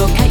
okay.